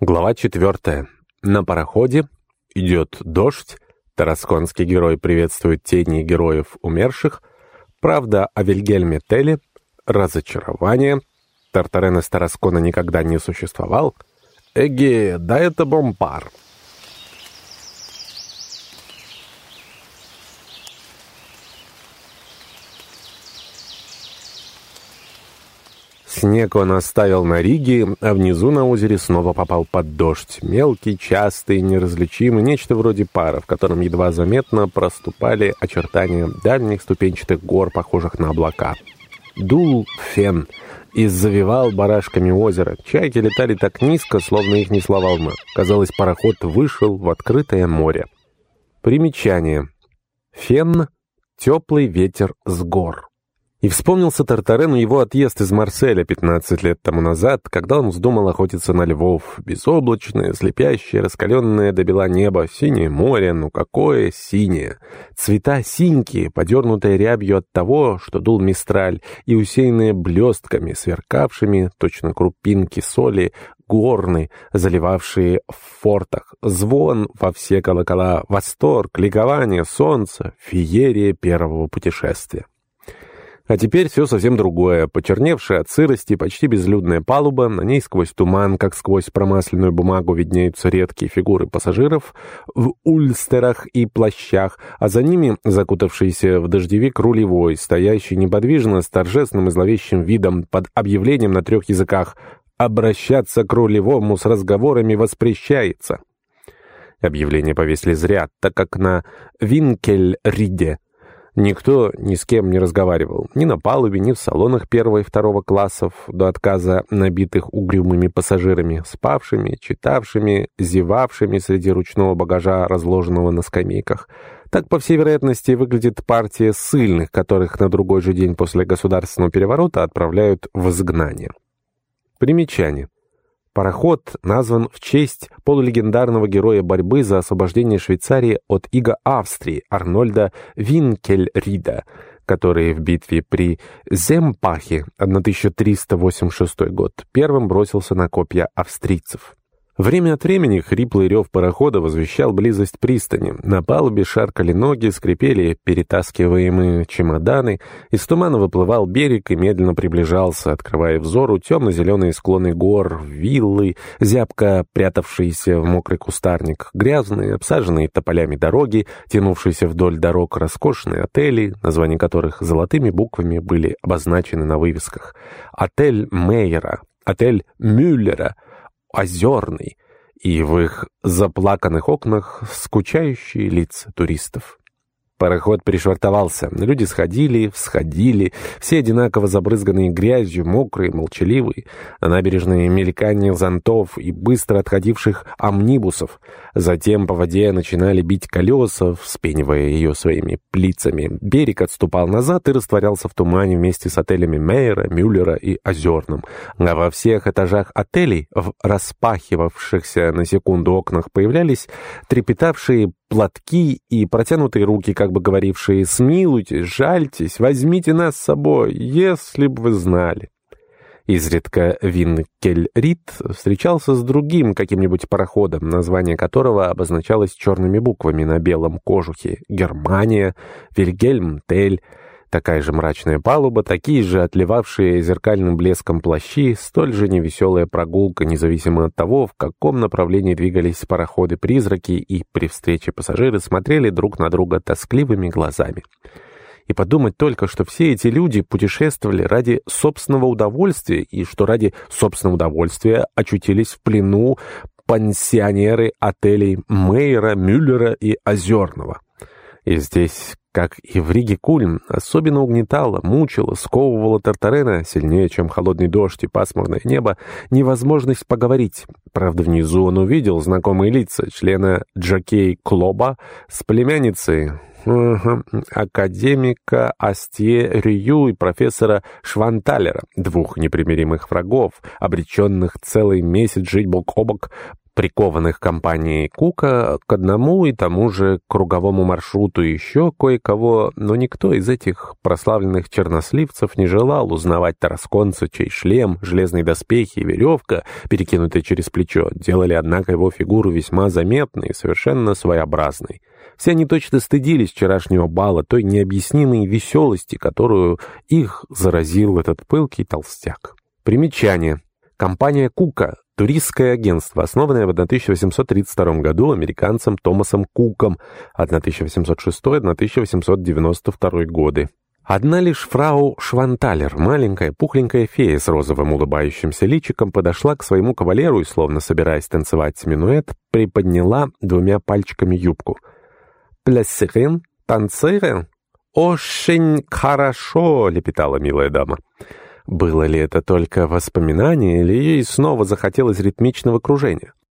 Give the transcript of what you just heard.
Глава четвертая. На пароходе идет дождь, тарасконский герой приветствует тени героев умерших, правда о Вильгельме Теле, разочарование, Тартарен из Тараскона никогда не существовал, Эге, да это бомбар. Снег он оставил на Риге, а внизу на озере снова попал под дождь. Мелкий, частый, неразличимый, нечто вроде пара, в котором едва заметно проступали очертания дальних ступенчатых гор, похожих на облака. Дул фен и завивал барашками озеро. Чайки летали так низко, словно их несла волна. Казалось, пароход вышел в открытое море. Примечание. Фен — теплый ветер с гор. И вспомнился Тартарену его отъезд из Марселя 15 лет тому назад, когда он вздумал охотиться на львов. Безоблачное, слепящее, раскаленное до бела небо, синее море, ну какое синее! Цвета синьки, подернутые рябью от того, что дул мистраль, и усеянные блестками, сверкавшими, точно крупинки соли, горны, заливавшие в фортах, звон во все колокола, восторг, ликование, солнце, феерия первого путешествия. А теперь все совсем другое. Почерневшая от сырости, почти безлюдная палуба, на ней сквозь туман, как сквозь промасленную бумагу, виднеются редкие фигуры пассажиров в ульстерах и плащах, а за ними закутавшийся в дождевик рулевой, стоящий неподвижно с торжественным и зловещим видом под объявлением на трех языках «Обращаться к рулевому с разговорами воспрещается». Объявление повесили зря, так как на Винкельриде Никто ни с кем не разговаривал, ни на палубе, ни в салонах первого и второго классов, до отказа набитых угрюмыми пассажирами, спавшими, читавшими, зевавшими среди ручного багажа, разложенного на скамейках. Так, по всей вероятности, выглядит партия ссыльных, которых на другой же день после государственного переворота отправляют в изгнание. Примечание. Пароход назван в честь полулегендарного героя борьбы за освобождение Швейцарии от ига Австрии Арнольда Винкельрида, который в битве при Земпахе 1386 год первым бросился на копья австрийцев. Время от времени хриплый рев парохода возвещал близость пристани. На палубе шаркали ноги, скрипели перетаскиваемые чемоданы. Из тумана выплывал берег и медленно приближался, открывая взору темно-зеленые склоны гор, виллы, зябко прятавшиеся в мокрый кустарник, грязные, обсаженные тополями дороги, тянувшиеся вдоль дорог роскошные отели, названия которых золотыми буквами были обозначены на вывесках. Отель Мейера, отель Мюллера — озерный, и в их заплаканных окнах скучающие лица туристов. Пароход пришвартовался. Люди сходили, всходили, все одинаково забрызганные грязью, мокрые, молчаливые. На набережной мелькание зонтов и быстро отходивших амнибусов. Затем по воде начинали бить колеса, вспенивая ее своими плицами. Берег отступал назад и растворялся в тумане вместе с отелями Мейера, Мюллера и Озерным. А во всех этажах отелей, в распахивавшихся на секунду окнах, появлялись трепетавшие платки и протянутые руки, как бы говорившие «Смилуйтесь, жальтесь, возьмите нас с собой, если бы вы знали». Изредка Винкельрид встречался с другим каким-нибудь пароходом, название которого обозначалось черными буквами на белом кожухе «Германия», «Вильгельм Тель», Такая же мрачная палуба, такие же отливавшие зеркальным блеском плащи, столь же невеселая прогулка, независимо от того, в каком направлении двигались пароходы-призраки, и при встрече пассажиры смотрели друг на друга тоскливыми глазами. И подумать только, что все эти люди путешествовали ради собственного удовольствия, и что ради собственного удовольствия очутились в плену пансионеры отелей Мейера, Мюллера и Озерного. И здесь как и в Риге Кульм, особенно угнетало, мучило, сковывало Тартарена сильнее, чем холодный дождь и пасмурное небо, невозможность поговорить. Правда, внизу он увидел знакомые лица члена Джокей Клоба с племянницей академика Астье Рю и профессора Шванталера, двух непримиримых врагов, обреченных целый месяц жить бок о бок прикованных компанией Кука к одному и тому же круговому маршруту еще кое-кого, но никто из этих прославленных черносливцев не желал узнавать тарасконца, чей шлем, железные доспехи и веревка, перекинутые через плечо, делали, однако, его фигуру весьма заметной и совершенно своеобразной. Все они точно стыдились вчерашнего бала, той необъяснимой веселости, которую их заразил этот пылкий толстяк. Примечание. Компания «Кука» — туристское агентство, основанное в 1832 году американцем Томасом Куком 1806-1892 годы. Одна лишь фрау Шванталер, маленькая пухленькая фея с розовым улыбающимся личиком, подошла к своему кавалеру и, словно собираясь танцевать минуэт, приподняла двумя пальчиками юбку. «Плясерин? Танцерин? Очень хорошо!» — лепетала милая дама. Было ли это только воспоминание, или ей снова захотелось ритмичного кружения?